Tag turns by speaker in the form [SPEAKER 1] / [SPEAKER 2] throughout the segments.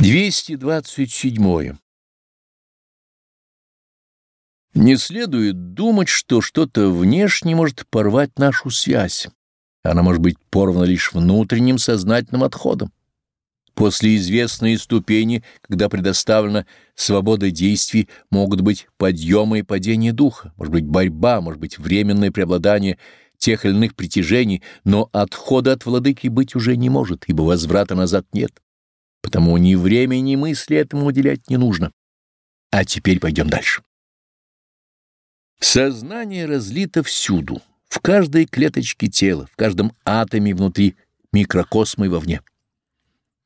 [SPEAKER 1] 227. Не следует думать, что что-то внешне может порвать нашу связь. Она может быть порвана лишь внутренним сознательным отходом. После известной ступени, когда предоставлена свобода действий, могут быть подъемы и падения духа, может быть борьба, может быть временное преобладание тех или иных притяжений, но отхода от владыки быть уже не может, ибо возврата назад нет. Потому ни время, ни мысли этому уделять не нужно. А теперь пойдем дальше. Сознание разлито всюду, в каждой клеточке тела, в каждом атоме внутри микрокосма и вовне.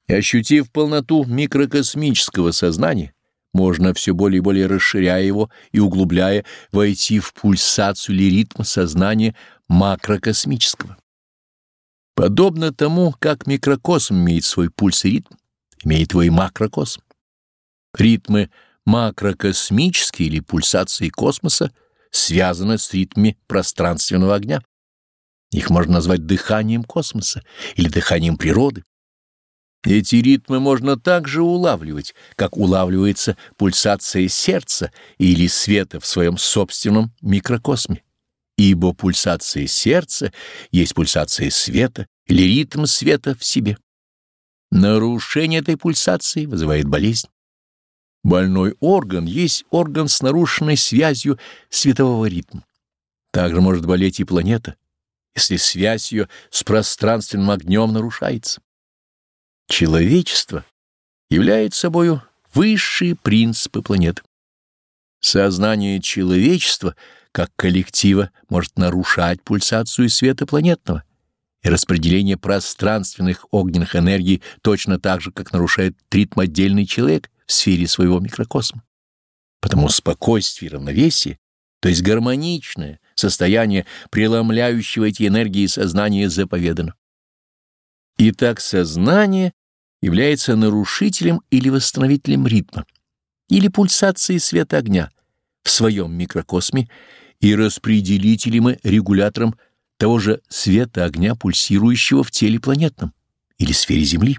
[SPEAKER 1] И ощутив полноту микрокосмического сознания, можно все более и более расширяя его и углубляя, войти в пульсацию или ритм сознания макрокосмического. Подобно тому, как микрокосм имеет свой пульс и ритм, имеет твой макрокосм. Ритмы макрокосмические или пульсации космоса связаны с ритмами пространственного огня. Их можно назвать дыханием космоса или дыханием природы. Эти ритмы можно также улавливать, как улавливается пульсация сердца или света в своем собственном микрокосме, ибо пульсация сердца есть пульсация света или ритм света в себе. Нарушение этой пульсации вызывает болезнь. Больной орган есть орган с нарушенной связью светового ритма. Также может болеть и планета, если связь ее с пространственным огнем нарушается. Человечество является собою высшие принципы планеты. Сознание человечества как коллектива может нарушать пульсацию света планетного — и распределение пространственных огненных энергий точно так же, как нарушает ритм отдельный человек в сфере своего микрокосма. Потому спокойствие и равновесие, то есть гармоничное состояние преломляющего эти энергии сознания заповедано. Итак, сознание является нарушителем или восстановителем ритма, или пульсации света огня в своем микрокосме и распределителем и регулятором того же света огня, пульсирующего в теле планетном или сфере Земли.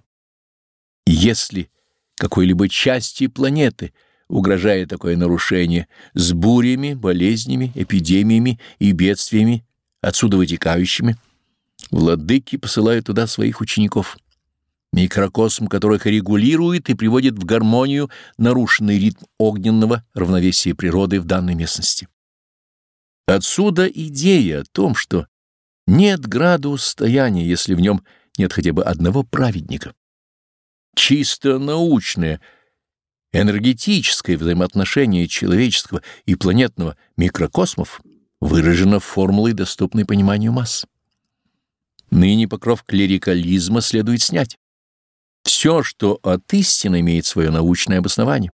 [SPEAKER 1] Если какой-либо части планеты угрожает такое нарушение с бурями, болезнями, эпидемиями и бедствиями, отсюда вытекающими, владыки посылают туда своих учеников, микрокосм которых регулирует и приводит в гармонию нарушенный ритм огненного равновесия природы в данной местности. Отсюда идея о том, что нет граду стояния, если в нем нет хотя бы одного праведника. Чисто научное, энергетическое взаимоотношение человеческого и планетного микрокосмов выражено формулой, доступной пониманию масс. Ныне покров клерикализма следует снять. Все, что от истины имеет свое научное обоснование.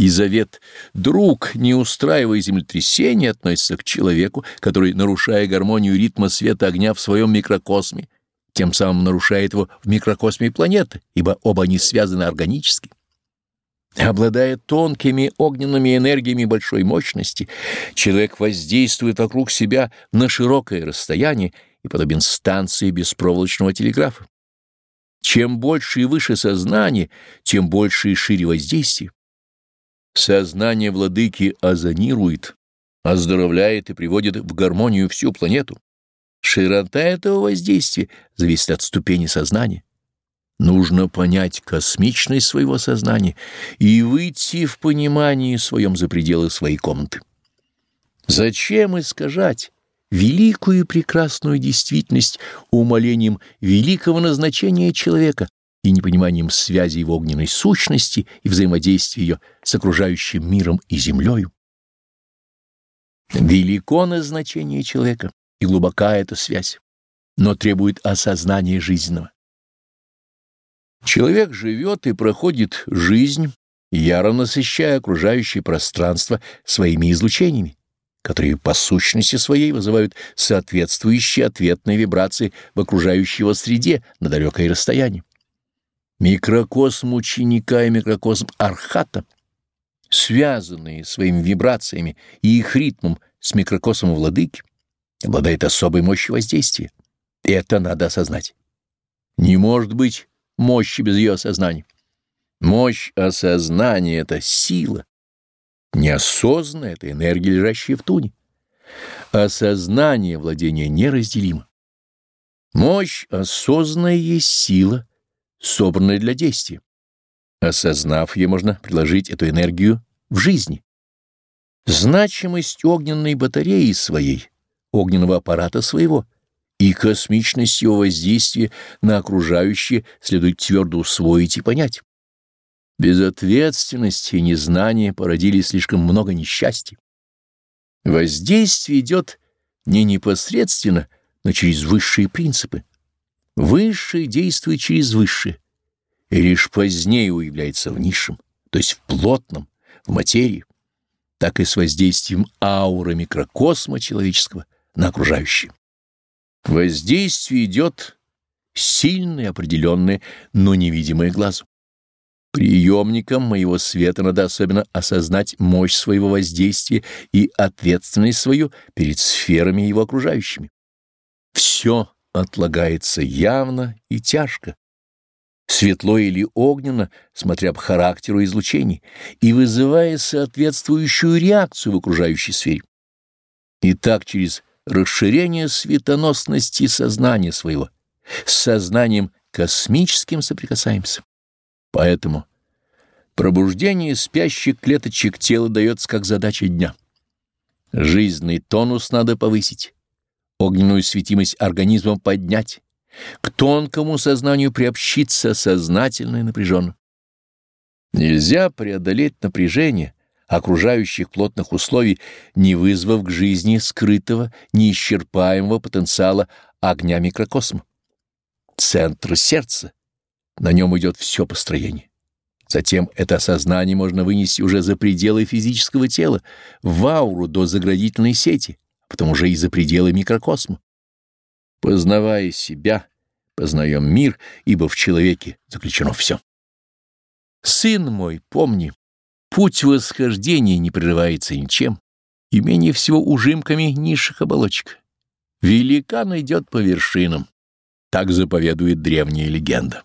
[SPEAKER 1] И завет «друг, не устраивая землетрясения» относится к человеку, который, нарушая гармонию ритма света огня в своем микрокосме, тем самым нарушает его в микрокосме планеты, ибо оба они связаны органически. Обладая тонкими огненными энергиями большой мощности, человек воздействует вокруг себя на широкое расстояние и подобен станции беспроволочного телеграфа. Чем больше и выше сознание, тем больше и шире воздействие. Сознание владыки озонирует, оздоровляет и приводит в гармонию всю планету. Широта этого воздействия зависит от ступени сознания. Нужно понять космичность своего сознания и выйти в понимании своем за пределы своей комнаты. Зачем искажать великую и прекрасную действительность умолением великого назначения человека, и непониманием связи его огненной сущности и взаимодействия ее с окружающим миром и землею. Велико назначение человека и глубока эта связь, но требует осознания жизненного. Человек живет и проходит жизнь, яро насыщая окружающее пространство своими излучениями, которые по сущности своей вызывают соответствующие ответные вибрации в окружающей его среде на далекое расстояние. Микрокосм ученика и микрокосм архата, связанные своими вибрациями и их ритмом с микрокосмом владыки, обладает особой мощью воздействия. Это надо осознать. Не может быть мощи без ее осознания. Мощь осознания — это сила. Неосознанная — это энергия, лежащая в туне. Осознание владения неразделимо. Мощь осознанная есть сила, собранная для действия. Осознав ее, можно приложить эту энергию в жизни. Значимость огненной батареи своей, огненного аппарата своего и космичность его воздействия на окружающее следует твердо усвоить и понять. Безответственность и незнание породили слишком много несчастья. Воздействие идет не непосредственно, но через высшие принципы. Высшее действует через высшее, и лишь позднее уявляется в низшем, то есть в плотном, в материи, так и с воздействием ауры микрокосма человеческого на окружающее. Воздействие идет сильное, определенное, но невидимое глазу. Приемникам моего света надо особенно осознать мощь своего воздействия и ответственность свою перед сферами его окружающими. Все отлагается явно и тяжко, светло или огненно, смотря по характеру излучений, и вызывая соответствующую реакцию в окружающей сфере. И так через расширение светоносности сознания своего с сознанием космическим соприкасаемся. Поэтому пробуждение спящих клеточек тела дается как задача дня. Жизненный тонус надо повысить, огненную светимость организма поднять, к тонкому сознанию приобщиться сознательно и напряженно. Нельзя преодолеть напряжение окружающих плотных условий, не вызвав к жизни скрытого, неисчерпаемого потенциала огня микрокосма. Центр сердца. На нем идет все построение. Затем это осознание можно вынести уже за пределы физического тела, в ауру до заградительной сети, потом уже и за пределы микрокосма. Познавая себя, познаем мир, ибо в человеке заключено все. Сын мой, помни, путь восхождения не прерывается ничем, и менее всего ужимками низших оболочек. Великан идет по вершинам, так заповедует древняя легенда.